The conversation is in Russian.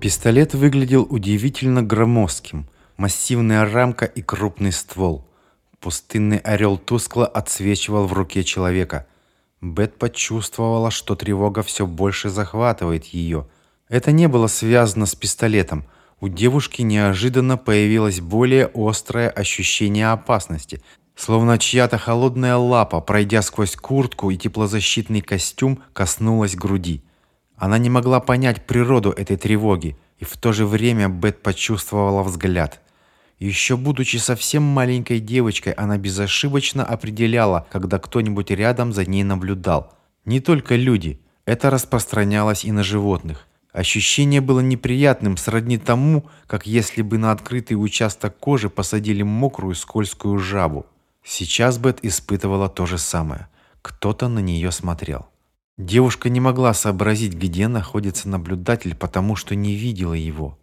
Пистолет выглядел удивительно громоздким. Массивная рамка и крупный ствол. Пустынный орел тускло отсвечивал в руке человека. Бет почувствовала, что тревога все больше захватывает ее. Это не было связано с пистолетом. У девушки неожиданно появилось более острое ощущение опасности. Словно чья-то холодная лапа, пройдя сквозь куртку и теплозащитный костюм, коснулась груди. Она не могла понять природу этой тревоги, и в то же время Бет почувствовала взгляд. Еще будучи совсем маленькой девочкой, она безошибочно определяла, когда кто-нибудь рядом за ней наблюдал. Не только люди, это распространялось и на животных. Ощущение было неприятным, сродни тому, как если бы на открытый участок кожи посадили мокрую скользкую жабу. Сейчас Бет испытывала то же самое. Кто-то на нее смотрел. Девушка не могла сообразить, где находится наблюдатель, потому что не видела его.